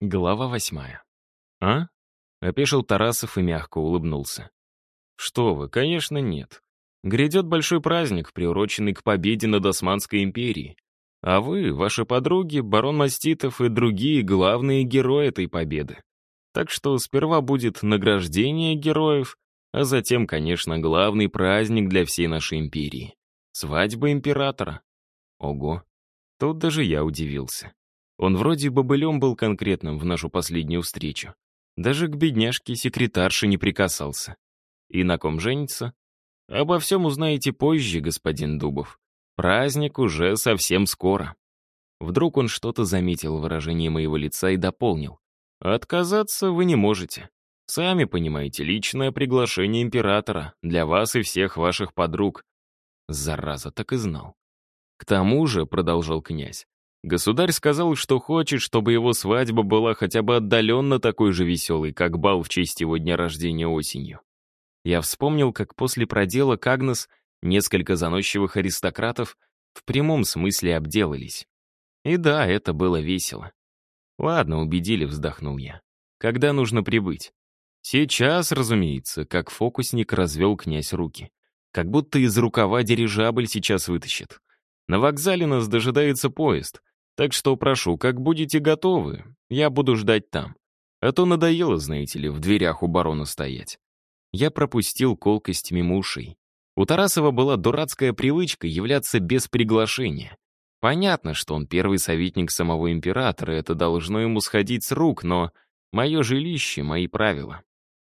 Глава восьмая. «А?» — опешил Тарасов и мягко улыбнулся. «Что вы, конечно, нет. Грядет большой праздник, приуроченный к победе над Османской империей. А вы, ваши подруги, барон Маститов и другие главные герои этой победы. Так что сперва будет награждение героев, а затем, конечно, главный праздник для всей нашей империи — свадьба императора. Ого, тут даже я удивился. Он вроде бобылем был конкретным в нашу последнюю встречу. Даже к бедняжке-секретарше не прикасался. И на ком женится? Обо всем узнаете позже, господин Дубов. Праздник уже совсем скоро. Вдруг он что-то заметил в выражении моего лица и дополнил. Отказаться вы не можете. Сами понимаете, личное приглашение императора для вас и всех ваших подруг. Зараза, так и знал. К тому же, продолжал князь, Государь сказал, что хочет, чтобы его свадьба была хотя бы отдаленно такой же веселой, как бал в честь его дня рождения осенью. Я вспомнил, как после проделок Агнес несколько заносчивых аристократов в прямом смысле обделались. И да, это было весело. Ладно, убедили, вздохнул я. Когда нужно прибыть? Сейчас, разумеется, как фокусник развел князь руки. Как будто из рукава дирижабль сейчас вытащит. На вокзале нас дожидается поезд — так что прошу, как будете готовы, я буду ждать там. А то надоело, знаете ли, в дверях у барона стоять. Я пропустил колкость мимо ушей. У Тарасова была дурацкая привычка являться без приглашения. Понятно, что он первый советник самого императора, это должно ему сходить с рук, но мое жилище — мои правила.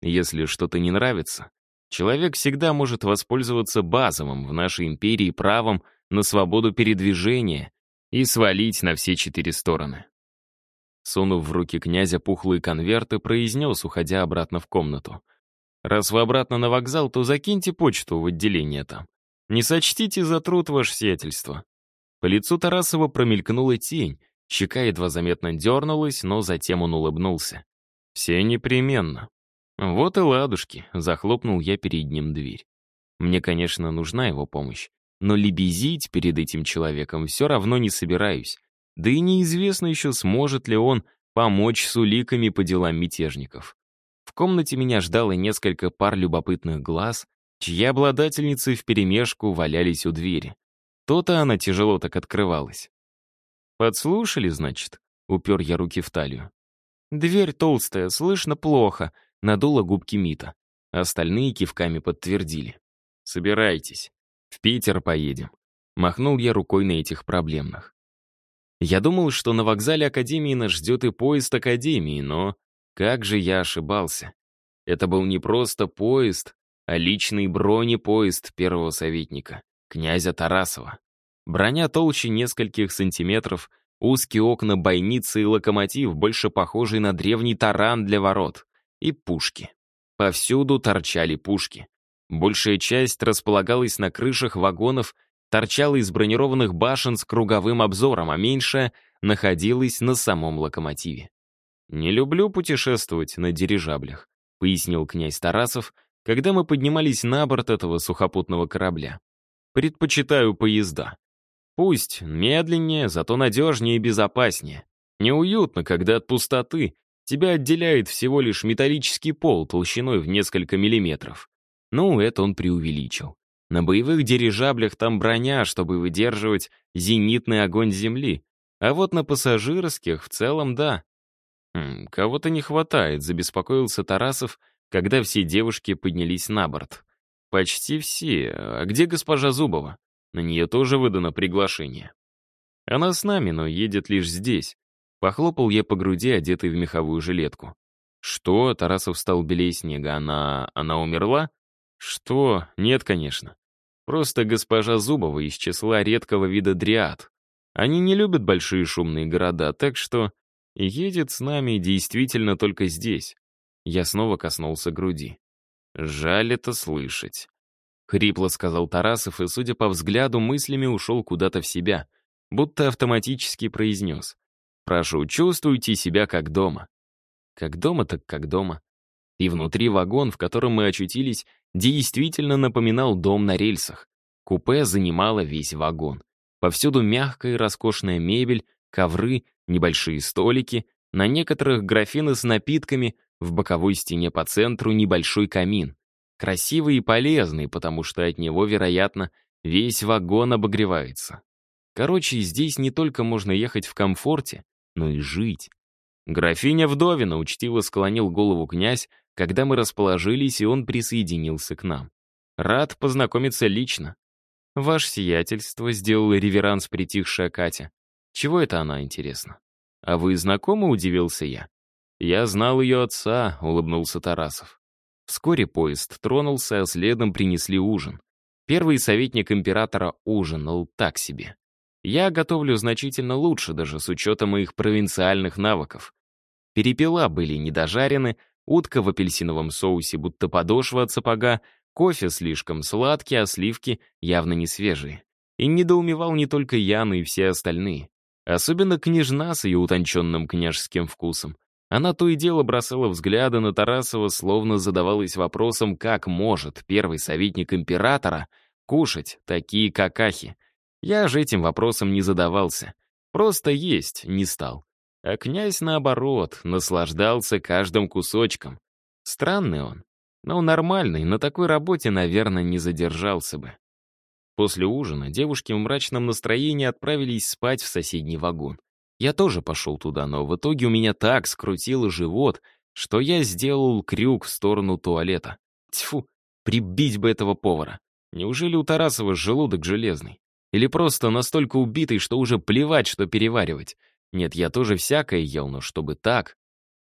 Если что-то не нравится, человек всегда может воспользоваться базовым в нашей империи правом на свободу передвижения и свалить на все четыре стороны. Сунув в руки князя пухлые конверты, произнес, уходя обратно в комнату. «Раз вы обратно на вокзал, то закиньте почту в отделение там. Не сочтите за труд ваше сиятельство». По лицу Тарасова промелькнула тень, щека едва заметно дернулась, но затем он улыбнулся. «Все непременно». «Вот и ладушки», — захлопнул я перед ним дверь. Мне, конечно, нужна его помощь, но лебезить перед этим человеком все равно не собираюсь. Да и неизвестно еще, сможет ли он помочь с уликами по делам мятежников. В комнате меня ждало несколько пар любопытных глаз, чьи обладательницы вперемешку валялись у двери. То-то она тяжело так открывалась. «Подслушали, значит?» — упер я руки в талию. «Дверь толстая, слышно плохо», — надула губки Мита. Остальные кивками подтвердили. «Собирайтесь. В Питер поедем. Махнул я рукой на этих проблемных. Я думал, что на вокзале Академии нас ждет и поезд Академии, но как же я ошибался. Это был не просто поезд, а личный бронепоезд первого советника, князя Тарасова. Броня толще нескольких сантиметров, узкие окна бойницы и локомотив, больше похожий на древний таран для ворот, и пушки. Повсюду торчали пушки. Большая часть располагалась на крышах вагонов, торчала из бронированных башен с круговым обзором, а меньшая находилась на самом локомотиве. «Не люблю путешествовать на дирижаблях», — пояснил князь Тарасов, когда мы поднимались на борт этого сухопутного корабля. «Предпочитаю поезда. Пусть медленнее, зато надежнее и безопаснее. Неуютно, когда от пустоты тебя отделяет всего лишь металлический пол толщиной в несколько миллиметров. Ну, это он преувеличил. На боевых дирижаблях там броня, чтобы выдерживать зенитный огонь земли. А вот на пассажирских в целом да. Хм, кого-то не хватает, забеспокоился Тарасов, когда все девушки поднялись на борт. Почти все. А где госпожа Зубова? На нее тоже выдано приглашение. Она с нами, но едет лишь здесь. Похлопал я по груди, одетый в меховую жилетку. Что? Тарасов стал белее снега. Она... она умерла? Что? Нет, конечно. Просто госпожа Зубова из числа редкого вида дриад. Они не любят большие шумные города, так что едет с нами действительно только здесь. Я снова коснулся груди. Жаль это слышать. Хрипло сказал Тарасов и, судя по взгляду, мыслями ушел куда-то в себя, будто автоматически произнес. «Прошу, чувствуйте себя как дома». Как дома, так как дома. И внутри вагон, в котором мы очутились, действительно напоминал дом на рельсах. Купе занимало весь вагон. Повсюду мягкая и роскошная мебель, ковры, небольшие столики, На некоторых графины с напитками, в боковой стене по центру небольшой камин. Красивый и полезный, потому что от него, вероятно, весь вагон обогревается. Короче, здесь не только можно ехать в комфорте, но и жить. Графиня Вдовина учтиво склонил голову князь, когда мы расположились, и он присоединился к нам. Рад познакомиться лично. Ваше сиятельство сделала реверанс притихшая Катя. Чего это она, интересно? А вы знакомы, удивился я. Я знал ее отца, улыбнулся Тарасов. Вскоре поезд тронулся, а следом принесли ужин. Первый советник императора ужинал так себе. Я готовлю значительно лучше, даже с учетом моих провинциальных навыков. Перепела были недожарены, утка в апельсиновом соусе, будто подошва от сапога, кофе слишком сладкий, а сливки явно не свежие. И недоумевал не только я, но и все остальные. Особенно княжна с ее утонченным княжеским вкусом. Она то и дело бросала взгляды на Тарасова, словно задавалась вопросом, как может первый советник императора кушать такие какахи. Я же этим вопросом не задавался. Просто есть не стал. А князь, наоборот, наслаждался каждым кусочком. Странный он, но нормальный, на такой работе, наверное, не задержался бы. После ужина девушки в мрачном настроении отправились спать в соседний вагон. Я тоже пошел туда, но в итоге у меня так скрутило живот, что я сделал крюк в сторону туалета. Тьфу, прибить бы этого повара. Неужели у Тарасова желудок железный? Или просто настолько убитый, что уже плевать, что переваривать? Нет, я тоже всякое ел, но чтобы так.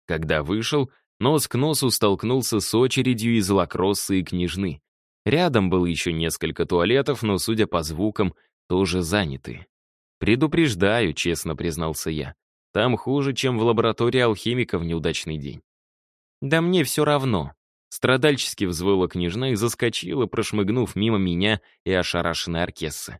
Когда вышел, нос к носу столкнулся с очередью из лакроссы и княжны. Рядом было еще несколько туалетов, но, судя по звукам, тоже заняты. «Предупреждаю», — честно признался я. «Там хуже, чем в лаборатории алхимика в неудачный день». «Да мне все равно», Страдальчески взвыла княжна и заскочила, прошмыгнув мимо меня и ошарашенной оркессы.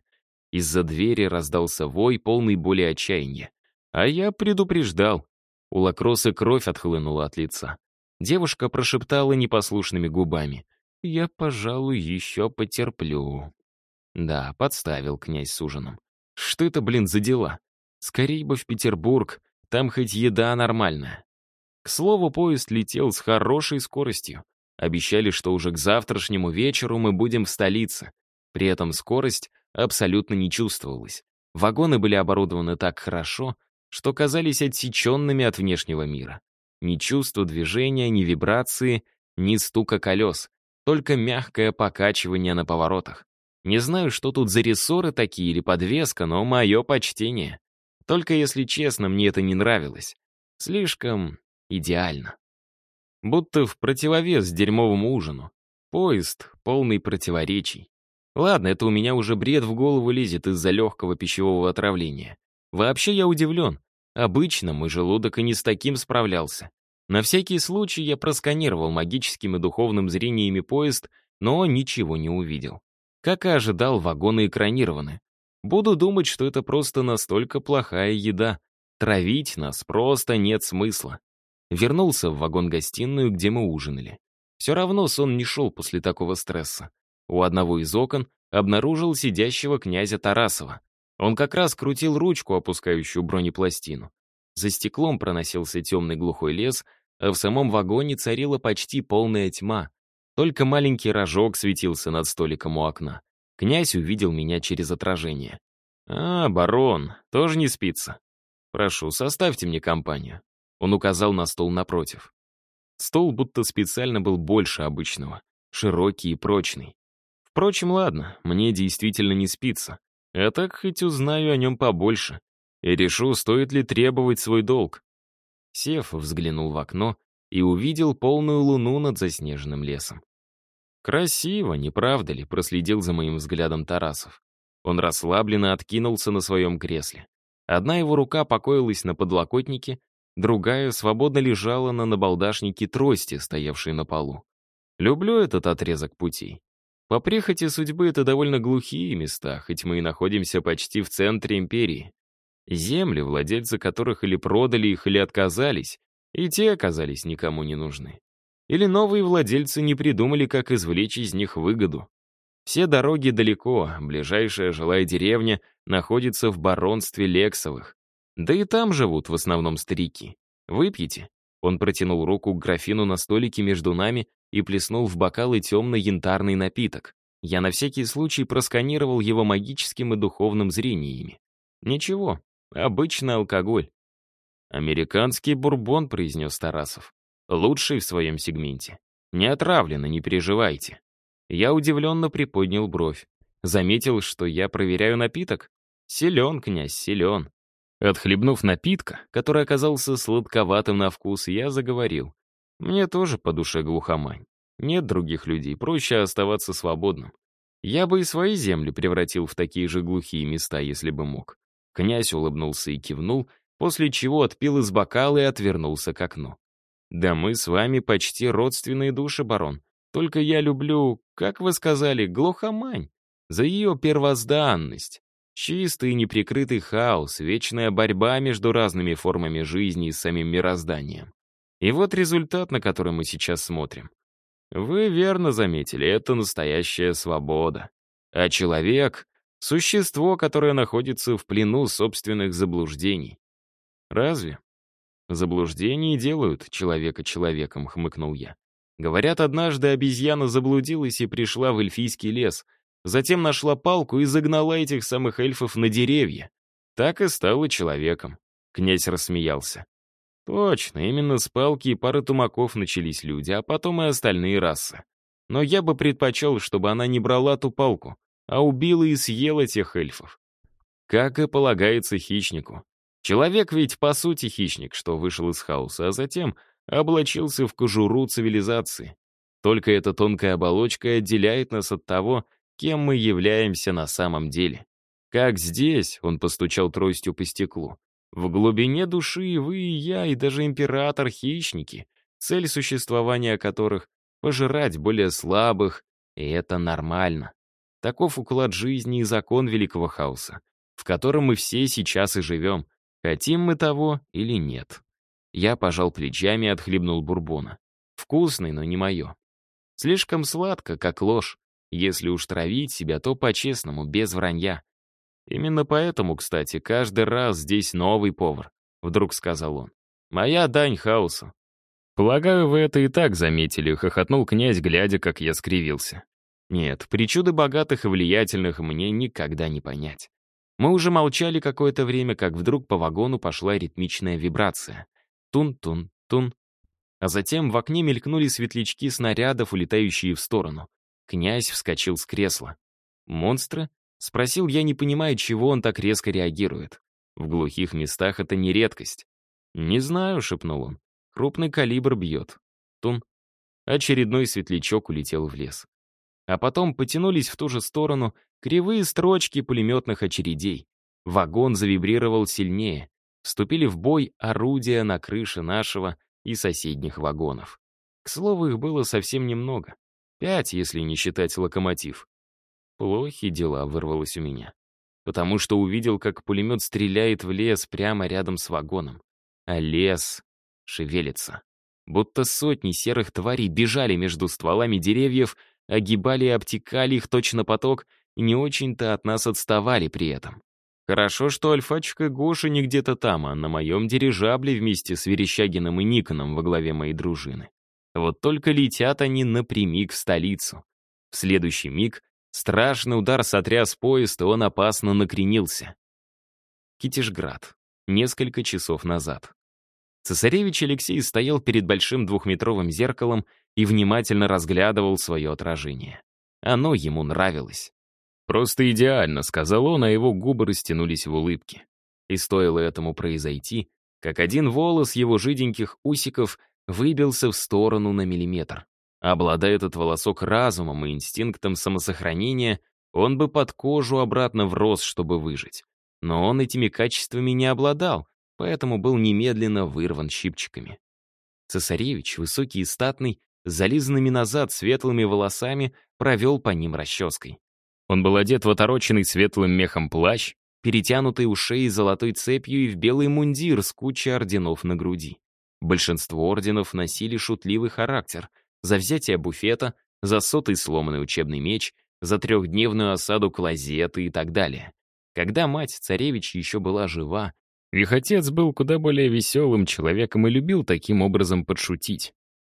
Из-за двери раздался вой, полный боли отчаяния. А я предупреждал. У Лакроса кровь отхлынула от лица. Девушка прошептала непослушными губами. «Я, пожалуй, еще потерплю». Да, подставил князь с ужином. Что это, блин, за дела? Скорей бы в Петербург, там хоть еда нормальная. К слову, поезд летел с хорошей скоростью. Обещали, что уже к завтрашнему вечеру мы будем в столице. При этом скорость абсолютно не чувствовалась. Вагоны были оборудованы так хорошо, что казались отсеченными от внешнего мира. Ни чувства движения, ни вибрации, ни стука колес, только мягкое покачивание на поворотах. Не знаю, что тут за рессоры такие или подвеска, но мое почтение. Только, если честно, мне это не нравилось. Слишком идеально. Будто в противовес дерьмовому ужину. Поезд, полный противоречий. Ладно, это у меня уже бред в голову лезет из-за легкого пищевого отравления. Вообще я удивлен. Обычно мой желудок и не с таким справлялся. На всякий случай я просканировал магическим и духовным зрениями поезд, но ничего не увидел. Как и ожидал, вагоны экранированы. Буду думать, что это просто настолько плохая еда. Травить нас просто нет смысла. Вернулся в вагон-гостиную, где мы ужинали. Все равно сон не шел после такого стресса. У одного из окон обнаружил сидящего князя Тарасова. Он как раз крутил ручку, опускающую бронепластину. За стеклом проносился темный глухой лес, а в самом вагоне царила почти полная тьма. Только маленький рожок светился над столиком у окна. Князь увидел меня через отражение. «А, барон, тоже не спится? Прошу, составьте мне компанию». Он указал на стол напротив. Стол будто специально был больше обычного, широкий и прочный. Впрочем, ладно, мне действительно не спится. А так хоть узнаю о нем побольше. И решу, стоит ли требовать свой долг. Сев взглянул в окно и увидел полную луну над заснеженным лесом. «Красиво, не правда ли?» — проследил за моим взглядом Тарасов. Он расслабленно откинулся на своем кресле. Одна его рука покоилась на подлокотнике, другая свободно лежала на набалдашнике трости, стоявшей на полу. Люблю этот отрезок путей. По прихоти судьбы это довольно глухие места, хоть мы и находимся почти в центре империи. Земли, владельцы которых или продали их, или отказались, и те оказались никому не нужны. Или новые владельцы не придумали, как извлечь из них выгоду. Все дороги далеко, ближайшая жилая деревня находится в баронстве Лексовых. Да и там живут в основном старики. Выпьете?» Он протянул руку к графину на столике между нами и плеснул в бокалы темно-янтарный напиток. Я на всякий случай просканировал его магическим и духовным зрениями. Ничего, обычный алкоголь. «Американский бурбон», — произнес Тарасов. «Лучший в своем сегменте. Не отравлено, не переживайте». Я удивленно приподнял бровь. Заметил, что я проверяю напиток. Силен, князь, силен. Отхлебнув напитка, который оказался сладковатым на вкус, я заговорил. Мне тоже по душе глухомань. Нет других людей, проще оставаться свободным. Я бы и свои земли превратил в такие же глухие места, если бы мог. Князь улыбнулся и кивнул, после чего отпил из бокала и отвернулся к окну. «Да мы с вами почти родственные души, барон. Только я люблю, как вы сказали, глухомань. За ее первозданность. Чистый и неприкрытый хаос, вечная борьба между разными формами жизни и самим мирозданием. И вот результат, на который мы сейчас смотрим. Вы верно заметили, это настоящая свобода. А человек — существо, которое находится в плену собственных заблуждений. Разве? Заблуждения делают человека человеком, хмыкнул я. Говорят, однажды обезьяна заблудилась и пришла в эльфийский лес — Затем нашла палку и загнала этих самых эльфов на деревья. Так и стала человеком. Князь рассмеялся. Точно, именно с палки и пары тумаков начались люди, а потом и остальные расы. Но я бы предпочел, чтобы она не брала ту палку, а убила и съела тех эльфов. Как и полагается хищнику. Человек ведь по сути хищник, что вышел из хаоса, а затем облачился в кожуру цивилизации. Только эта тонкая оболочка отделяет нас от того, кем мы являемся на самом деле. Как здесь, он постучал тростью по стеклу, в глубине души вы и я, и даже император — хищники, цель существования которых — пожирать более слабых, и это нормально. Таков уклад жизни и закон великого хаоса, в котором мы все сейчас и живем, хотим мы того или нет. Я пожал плечами и отхлебнул бурбона. Вкусный, но не мое. Слишком сладко, как ложь. Если уж травить себя, то по-честному, без вранья. Именно поэтому, кстати, каждый раз здесь новый повар, вдруг сказал он. Моя дань хаосу. Полагаю, вы это и так заметили, хохотнул князь, глядя, как я скривился. Нет, причуды богатых и влиятельных мне никогда не понять. Мы уже молчали какое-то время, как вдруг по вагону пошла ритмичная вибрация. Тун-тун-тун. А затем в окне мелькнули светлячки снарядов, улетающие в сторону. Князь вскочил с кресла. «Монстры?» — спросил я, не понимая, чего он так резко реагирует. В глухих местах это не редкость. «Не знаю», — шепнул он. «Крупный калибр бьет». Тун. Очередной светлячок улетел в лес. А потом потянулись в ту же сторону кривые строчки пулеметных очередей. Вагон завибрировал сильнее. Вступили в бой орудия на крыше нашего и соседних вагонов. К слову, их было совсем немного. Пять, если не считать локомотив. Плохи дела, вырвалось у меня. Потому что увидел, как пулемет стреляет в лес прямо рядом с вагоном. А лес шевелится. Будто сотни серых тварей бежали между стволами деревьев, огибали и обтекали их точно поток, и не очень-то от нас отставали при этом. Хорошо, что Альфачка Гоша не где-то там, а на моем дирижабле вместе с Верещагиным и Никоном во главе моей дружины. Вот только летят они напрямик в столицу. В следующий миг страшный удар сотряс поезд, и он опасно накренился. Китежград. Несколько часов назад. Цесаревич Алексей стоял перед большим двухметровым зеркалом и внимательно разглядывал свое отражение. Оно ему нравилось. «Просто идеально», — сказал он, а его губы растянулись в улыбке. И стоило этому произойти, как один волос его жиденьких усиков выбился в сторону на миллиметр. Обладая этот волосок разумом и инстинктом самосохранения, он бы под кожу обратно врос, чтобы выжить. Но он этими качествами не обладал, поэтому был немедленно вырван щипчиками. Цесаревич, высокий и статный, с зализанными назад светлыми волосами, провел по ним расческой. Он был одет в отороченный светлым мехом плащ, перетянутый у шеи золотой цепью и в белый мундир с кучей орденов на груди. Большинство орденов носили шутливый характер. За взятие буфета, за сотый сломанный учебный меч, за трехдневную осаду клозеты и так далее. Когда мать царевич еще была жива, Их отец был куда более веселым человеком и любил таким образом подшутить.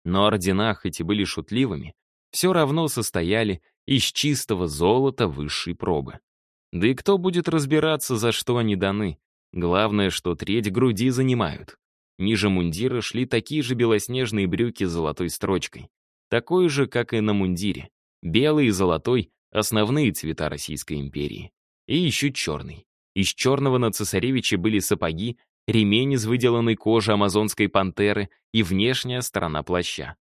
Но ордена, хоть и были шутливыми, все равно состояли из чистого золота высшей пробы. Да и кто будет разбираться, за что они даны? Главное, что треть груди занимают. Ниже мундира шли такие же белоснежные брюки с золотой строчкой. Такой же, как и на мундире. Белый и золотой — основные цвета Российской империи. И еще черный. Из черного на цесаревиче были сапоги, ремень из выделанной кожи амазонской пантеры и внешняя сторона плаща.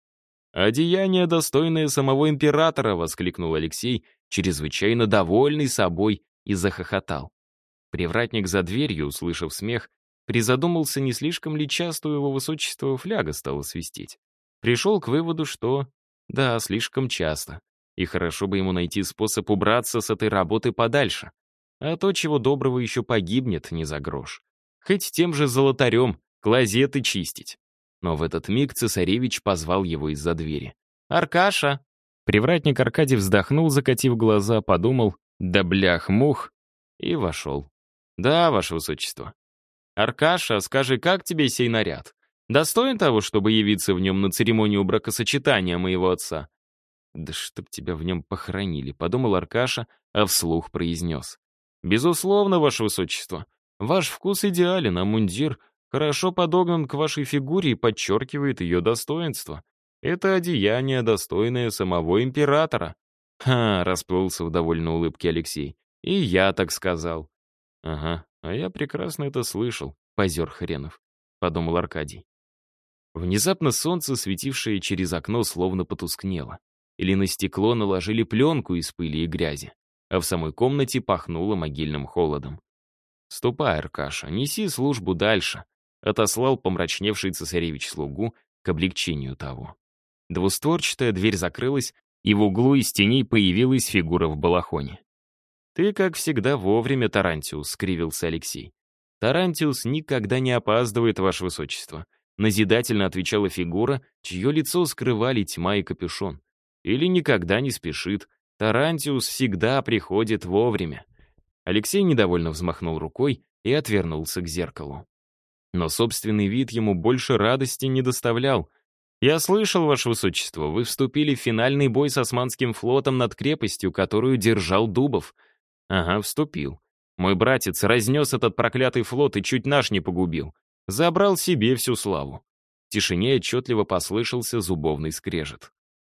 «Одеяние, достойное самого императора!» — воскликнул Алексей, чрезвычайно довольный собой, и захохотал. Привратник за дверью, услышав смех, призадумался, не слишком ли часто у его высочества фляга стала свистеть. Пришел к выводу, что да, слишком часто, и хорошо бы ему найти способ убраться с этой работы подальше. А то, чего доброго, еще погибнет не за грош. Хоть тем же золотарем клозеты чистить. Но в этот миг цесаревич позвал его из-за двери. «Аркаша!» Привратник Аркадий вздохнул, закатив глаза, подумал, да блях-мух, и вошел. «Да, ваше высочество». «Аркаша, скажи, как тебе сей наряд? Достоин того, чтобы явиться в нем на церемонию бракосочетания моего отца?» «Да чтоб тебя в нем похоронили», — подумал Аркаша, а вслух произнес. «Безусловно, ваше высочество. Ваш вкус идеален, а мундир хорошо подогнан к вашей фигуре и подчеркивает ее достоинство. Это одеяние, достойное самого императора». «Ха!» — расплылся в довольной улыбке Алексей. «И я так сказал». «Ага, а я прекрасно это слышал, позер хренов», — подумал Аркадий. Внезапно солнце, светившее через окно, словно потускнело. Или на стекло наложили пленку из пыли и грязи, а в самой комнате пахнуло могильным холодом. «Ступай, Аркаша, неси службу дальше», — отослал помрачневший цесаревич слугу к облегчению того. Двустворчатая дверь закрылась, и в углу из теней появилась фигура в балахоне. «Ты, как всегда, вовремя, Тарантиус», — скривился Алексей. «Тарантиус никогда не опаздывает, Ваше Высочество», — назидательно отвечала фигура, чье лицо скрывали тьма и капюшон. «Или никогда не спешит. Тарантиус всегда приходит вовремя». Алексей недовольно взмахнул рукой и отвернулся к зеркалу. Но собственный вид ему больше радости не доставлял. «Я слышал, Ваше Высочество, вы вступили в финальный бой с османским флотом над крепостью, которую держал Дубов». «Ага, вступил. Мой братец разнес этот проклятый флот и чуть наш не погубил. Забрал себе всю славу». В тишине отчетливо послышался зубовный скрежет.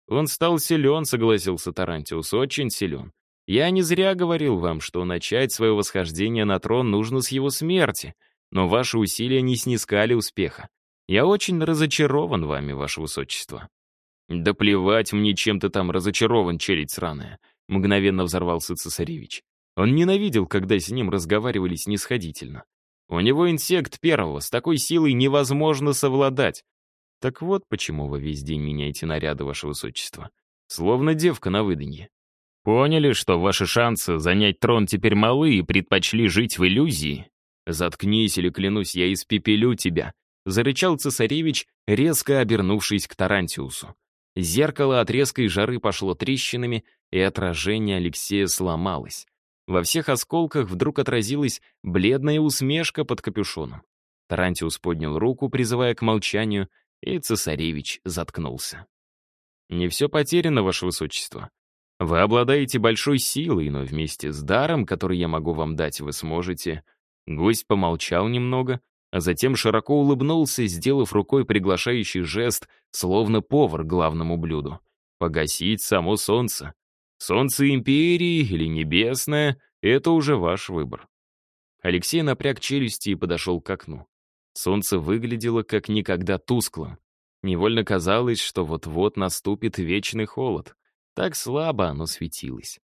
«Он стал силен», — согласился Тарантиус, — «очень силен. Я не зря говорил вам, что начать свое восхождение на трон нужно с его смерти, но ваши усилия не снискали успеха. Я очень разочарован вами, ваше высочество». «Да плевать мне, чем ты там разочарован, челядь сраная», — мгновенно взорвался цесаревич. Он ненавидел, когда с ним разговаривали снисходительно. У него инсект первого, с такой силой невозможно совладать. Так вот почему вы весь день меняете наряды, ваше высочество. Словно девка на выданье. Поняли, что ваши шансы занять трон теперь малы и предпочли жить в иллюзии? Заткнись или, клянусь, я испепелю тебя. Зарычал цесаревич, резко обернувшись к Тарантиусу. Зеркало от резкой жары пошло трещинами, и отражение Алексея сломалось. Во всех осколках вдруг отразилась бледная усмешка под капюшоном. Тарантиус поднял руку, призывая к молчанию, и цесаревич заткнулся. «Не все потеряно, ваше высочество. Вы обладаете большой силой, но вместе с даром, который я могу вам дать, вы сможете...» Гость помолчал немного, а затем широко улыбнулся, сделав рукой приглашающий жест, словно повар главному блюду. «Погасить само солнце. Солнце империи или небесное — это уже ваш выбор». Алексей напряг челюсти и подошел к окну. Солнце выглядело как никогда тусклым. Невольно казалось, что вот-вот наступит вечный холод. Так слабо оно светилось.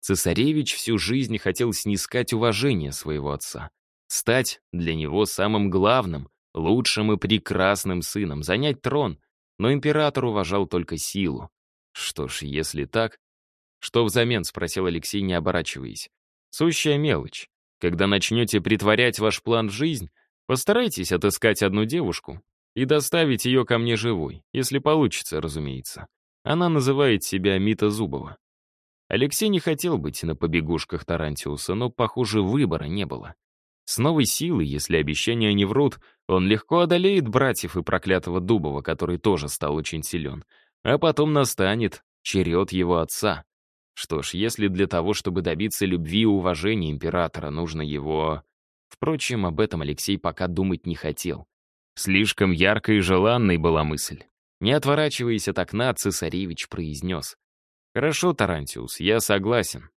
Цесаревич всю жизнь хотел снискать уважение своего отца. Стать для него самым главным, лучшим и прекрасным сыном, занять трон. Но император уважал только силу. Что ж, если так... Что взамен, спросил Алексей, не оборачиваясь. Сущая мелочь. Когда начнете притворять ваш план в жизнь, постарайтесь отыскать одну девушку и доставить ее ко мне живой, если получится, разумеется. Она называет себя Мита Зубова. Алексей не хотел быть на побегушках Тарантиуса, но, похоже, выбора не было. С новой силой, если обещания не врут, он легко одолеет братьев и проклятого Дубова, который тоже стал очень силен. А потом настанет черед его отца. Что ж, если для того, чтобы добиться любви и уважения императора, нужно его... Впрочем, об этом Алексей пока думать не хотел. Слишком яркой и желанной была мысль. Не отворачиваясь от окна, цесаревич произнес. «Хорошо, Тарантиус, я согласен.